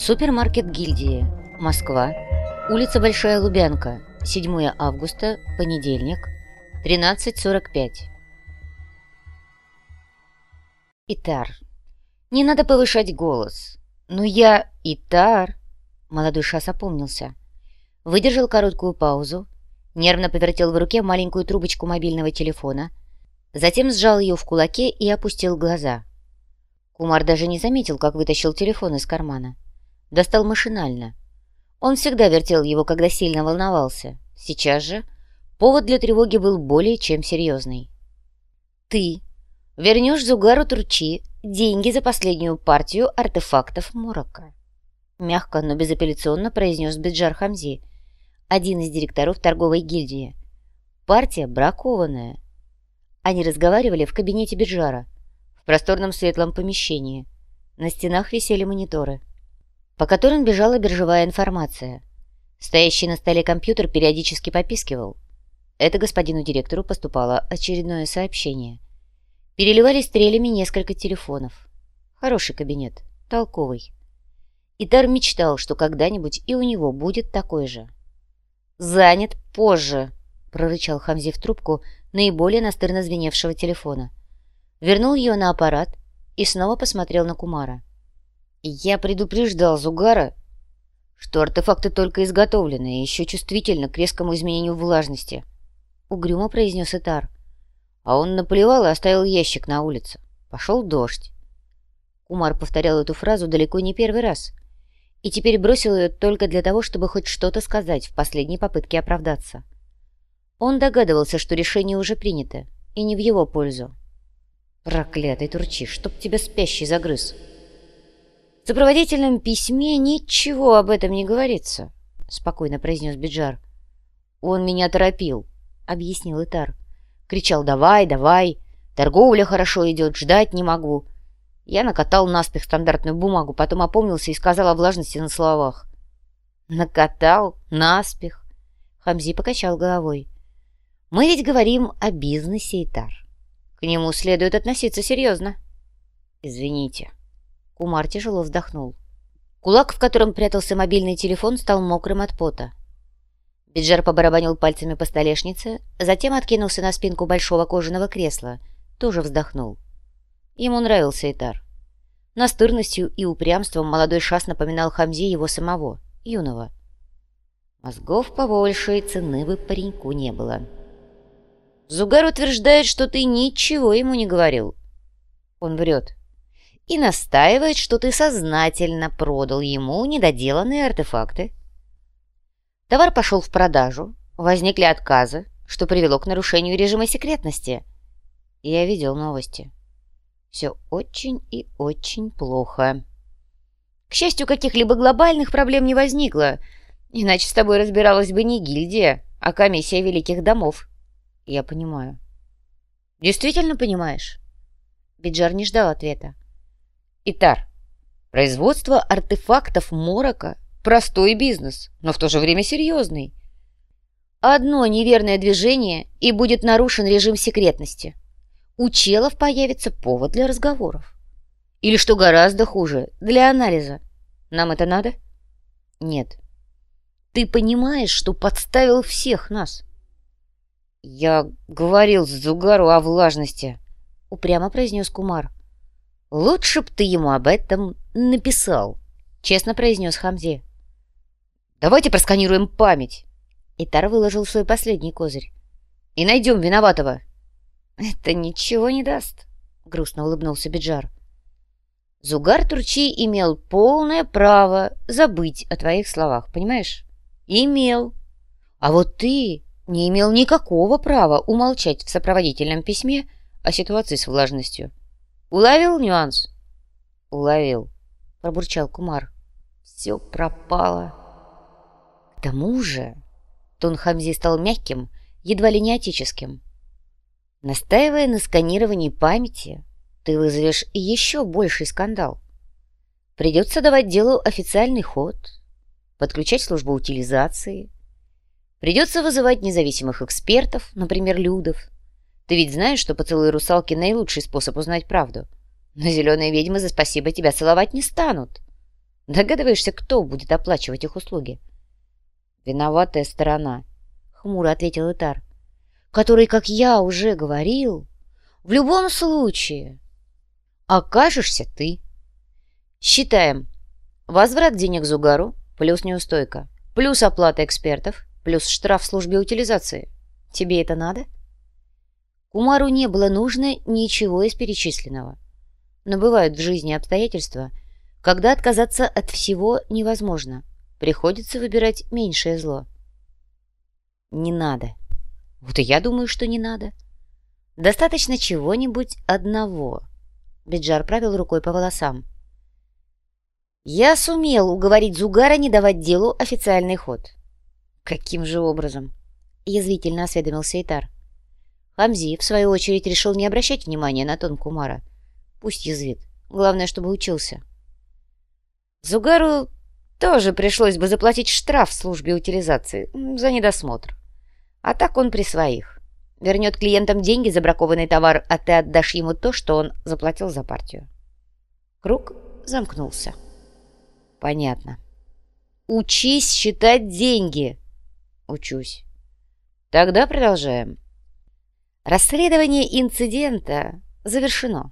Супермаркет гильдии. Москва. Улица Большая Лубянка. 7 августа. Понедельник. 13.45. Итар. Не надо повышать голос. Ну я... Итар. Молодой шас опомнился. Выдержал короткую паузу. Нервно повертел в руке маленькую трубочку мобильного телефона. Затем сжал ее в кулаке и опустил глаза. Кумар даже не заметил, как вытащил телефон из кармана. Достал машинально. Он всегда вертел его, когда сильно волновался. Сейчас же повод для тревоги был более чем серьезный. «Ты вернешь Зугару Турчи деньги за последнюю партию артефактов Мурака», мягко, но безапелляционно произнес Биджар Хамзи, один из директоров торговой гильдии. «Партия бракованная». Они разговаривали в кабинете Биджара, в просторном светлом помещении. На стенах висели мониторы по которым бежала биржевая информация. Стоящий на столе компьютер периодически попискивал. Это господину директору поступало очередное сообщение. Переливались стрелями несколько телефонов. Хороший кабинет, толковый. Итар мечтал, что когда-нибудь и у него будет такой же. «Занят позже», — прорычал Хамзи в трубку наиболее настырно звеневшего телефона. Вернул ее на аппарат и снова посмотрел на Кумара. Я предупреждал Зугара, что артефакты только изготовлены и еще чувствительны к резкому изменению влажности. Угрюмо произнес Этар. А он наплевал и оставил ящик на улице. Пошел дождь. Кумар повторял эту фразу далеко не первый раз. И теперь бросил ее только для того, чтобы хоть что-то сказать в последней попытке оправдаться. Он догадывался, что решение уже принято, и не в его пользу. «Проклятый Турчи, чтоб тебя спящий загрыз!» «В сопроводительном письме ничего об этом не говорится», — спокойно произнес Биджар. «Он меня торопил», — объяснил Итар. Кричал «давай, давай, торговля хорошо идет, ждать не могу». Я накатал наспех стандартную бумагу, потом опомнился и сказал о влажности на словах. «Накатал? Наспех?» Хамзи покачал головой. «Мы ведь говорим о бизнесе, Итар. К нему следует относиться серьезно». «Извините», Кумар тяжело вздохнул. Кулак, в котором прятался мобильный телефон, стал мокрым от пота. Биджар побарабанил пальцами по столешнице, затем откинулся на спинку большого кожаного кресла, тоже вздохнул. Ему нравился Итар. Настырностью и упрямством молодой шас напоминал Хамзи его самого, юного. Мозгов побольше и цены бы пареньку не было. «Зугар утверждает, что ты ничего ему не говорил». «Он врет», и настаивает, что ты сознательно продал ему недоделанные артефакты. Товар пошел в продажу, возникли отказы, что привело к нарушению режима секретности. Я видел новости. Все очень и очень плохо. К счастью, каких-либо глобальных проблем не возникло, иначе с тобой разбиралась бы не гильдия, а комиссия великих домов. Я понимаю. Действительно понимаешь? Биджар не ждал ответа. Итар, производство артефактов Морока – простой бизнес, но в то же время серьезный. Одно неверное движение, и будет нарушен режим секретности. У челов появится повод для разговоров. Или, что гораздо хуже, для анализа. Нам это надо? Нет. Ты понимаешь, что подставил всех нас? Я говорил Зугару о влажности, упрямо произнес Кумар. «Лучше б ты ему об этом написал», — честно произнес Хамзи. «Давайте просканируем память». Итар выложил свой последний козырь. «И найдем виноватого». «Это ничего не даст», — грустно улыбнулся Биджар. «Зугар Турчи имел полное право забыть о твоих словах, понимаешь? Имел. А вот ты не имел никакого права умолчать в сопроводительном письме о ситуации с влажностью». Уловил нюанс? Уловил, пробурчал Кумар. Все пропало. К тому же тон Хамзи стал мягким, едва ли не отеческим. Настаивая на сканировании памяти, ты вызовешь еще больший скандал. Придется давать делу официальный ход, подключать службу утилизации. Придется вызывать независимых экспертов, например, Людов, ты ведь знаешь, что поцелуй русалки — наилучший способ узнать правду. Но зеленые ведьмы за спасибо тебя целовать не станут. Догадываешься, кто будет оплачивать их услуги? Виноватая сторона, хмуро ответил Итар, который, как я уже говорил, в любом случае окажешься ты. Считаем. Возврат денег Зугару плюс неустойка, плюс оплата экспертов, плюс штраф в службе утилизации. Тебе это надо? Кумару не было нужно ничего из перечисленного. Но бывают в жизни обстоятельства, когда отказаться от всего невозможно. Приходится выбирать меньшее зло. Не надо. Вот и я думаю, что не надо. Достаточно чего-нибудь одного. Биджар правил рукой по волосам. Я сумел уговорить Зугара не давать делу официальный ход. Каким же образом? Язвительно осведомился Итар. Хамзи, в свою очередь, решил не обращать внимания на тон Кумара. Пусть язвит. Главное, чтобы учился. Зугару тоже пришлось бы заплатить штраф в службе утилизации за недосмотр. А так он при своих. Вернет клиентам деньги за бракованный товар, а ты отдашь ему то, что он заплатил за партию. Круг замкнулся. Понятно. Учись считать деньги. Учусь. Тогда продолжаем. Расследование инцидента завершено.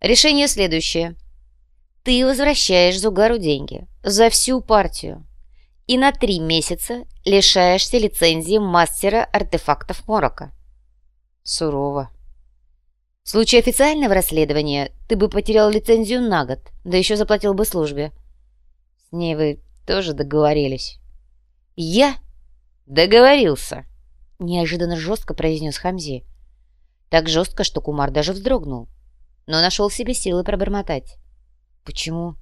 Решение следующее. Ты возвращаешь Зугару деньги за всю партию и на три месяца лишаешься лицензии мастера артефактов Морока. Сурово. В случае официального расследования ты бы потерял лицензию на год, да еще заплатил бы службе. С ней вы тоже договорились. Я договорился, неожиданно жестко произнес Хамзи. Так жестко, что Кумар даже вздрогнул, но нашел себе силы пробормотать. «Почему?»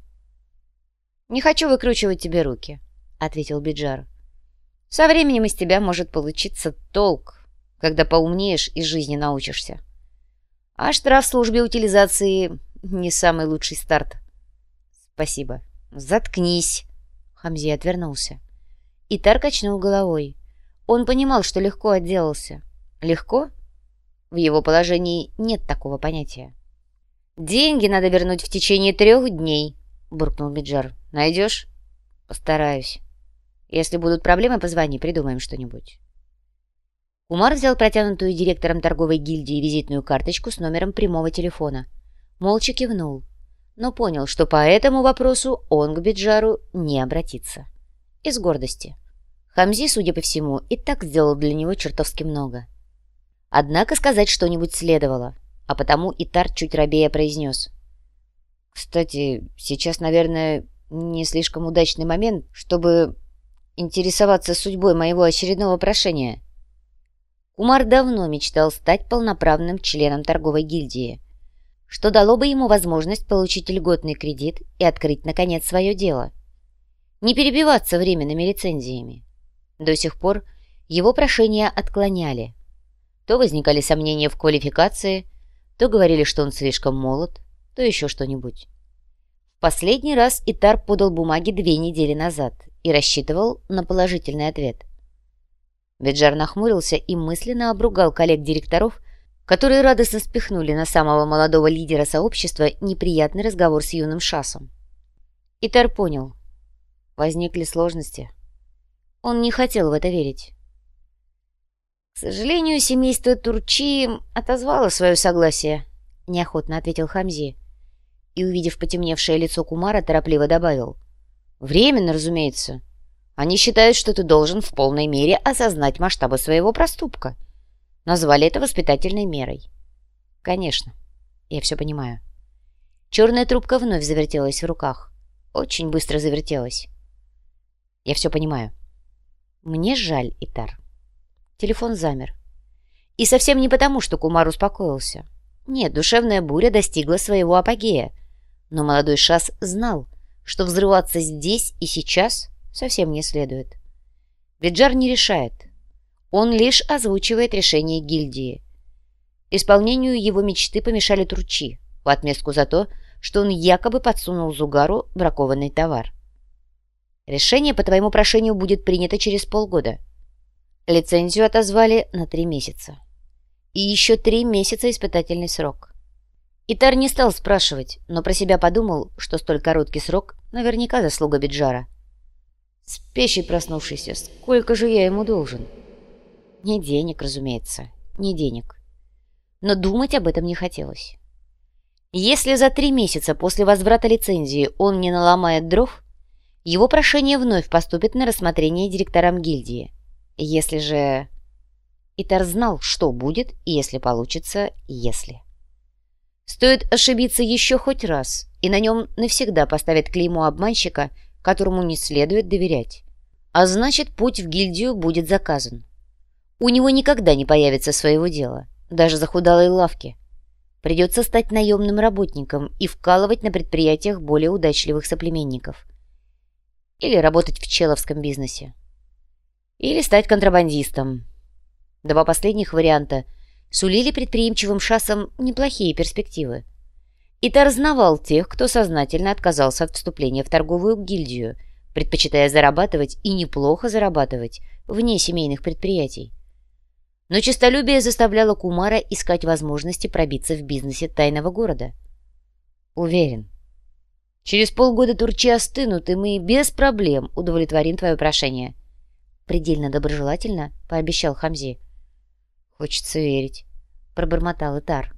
«Не хочу выкручивать тебе руки», — ответил Биджар. «Со временем из тебя может получиться толк, когда поумнеешь и жизни научишься. А штраф в службе утилизации — не самый лучший старт». «Спасибо. Заткнись!» Хамзи отвернулся. Итар качнул головой. Он понимал, что легко отделался. Легко? В его положении нет такого понятия. «Деньги надо вернуть в течение трех дней», — буркнул Биджар. «Найдешь?» «Постараюсь. Если будут проблемы, позвони, придумаем что-нибудь». Умар взял протянутую директором торговой гильдии визитную карточку с номером прямого телефона. Молча кивнул, но понял, что по этому вопросу он к Биджару не обратится. Из гордости. Хамзи, судя по всему, и так сделал для него чертовски много. Однако сказать что-нибудь следовало а потому Итар чуть робея произнес. «Кстати, сейчас, наверное, не слишком удачный момент, чтобы интересоваться судьбой моего очередного прошения». Кумар давно мечтал стать полноправным членом торговой гильдии, что дало бы ему возможность получить льготный кредит и открыть, наконец, свое дело. Не перебиваться временными лицензиями. До сих пор его прошения отклоняли. То возникали сомнения в квалификации, то говорили, что он слишком молод, то еще что-нибудь. В последний раз Итар подал бумаги две недели назад и рассчитывал на положительный ответ. Беджар нахмурился и мысленно обругал коллег-директоров, которые радостно спихнули на самого молодого лидера сообщества неприятный разговор с юным шасом. Итар понял. Возникли сложности. Он не хотел в это верить. «К сожалению, семейство Турчи отозвало свое согласие», — неохотно ответил Хамзи. И, увидев потемневшее лицо Кумара, торопливо добавил. «Временно, разумеется. Они считают, что ты должен в полной мере осознать масштабы своего проступка. Назвали это воспитательной мерой». «Конечно. Я все понимаю». Черная трубка вновь завертелась в руках. Очень быстро завертелась. «Я все понимаю. Мне жаль, Итар». Телефон замер. И совсем не потому, что Кумар успокоился. Нет, душевная буря достигла своего апогея. Но молодой Шас знал, что взрываться здесь и сейчас совсем не следует. Виджар не решает. Он лишь озвучивает решение гильдии. Исполнению его мечты помешали тручи, в отместку за то, что он якобы подсунул Зугару бракованный товар. Решение по твоему прошению будет принято через полгода — Лицензию отозвали на три месяца. И еще три месяца испытательный срок. Итар не стал спрашивать, но про себя подумал, что столь короткий срок наверняка заслуга Биджара. Спящий проснувшийся, сколько же я ему должен? Не денег, разумеется, не денег. Но думать об этом не хотелось. Если за три месяца после возврата лицензии он не наломает дров, его прошение вновь поступит на рассмотрение директорам гильдии. Если же... Итар знал, что будет, если получится, если... Стоит ошибиться еще хоть раз, и на нем навсегда поставят клеймо обманщика, которому не следует доверять. А значит, путь в гильдию будет заказан. У него никогда не появится своего дела, даже захудалой лавки. Придется стать наемным работником и вкалывать на предприятиях более удачливых соплеменников. Или работать в человском бизнесе. Или стать контрабандистом. Два последних варианта – сулили предприимчивым шассам неплохие перспективы. Итар знавал тех, кто сознательно отказался от вступления в торговую гильдию, предпочитая зарабатывать и неплохо зарабатывать вне семейных предприятий. Но честолюбие заставляло Кумара искать возможности пробиться в бизнесе тайного города. Уверен. Через полгода турчи остынут, и мы без проблем удовлетворим твое прошение. Предельно доброжелательно пообещал Хамзи. «Хочется верить», — пробормотал Итар.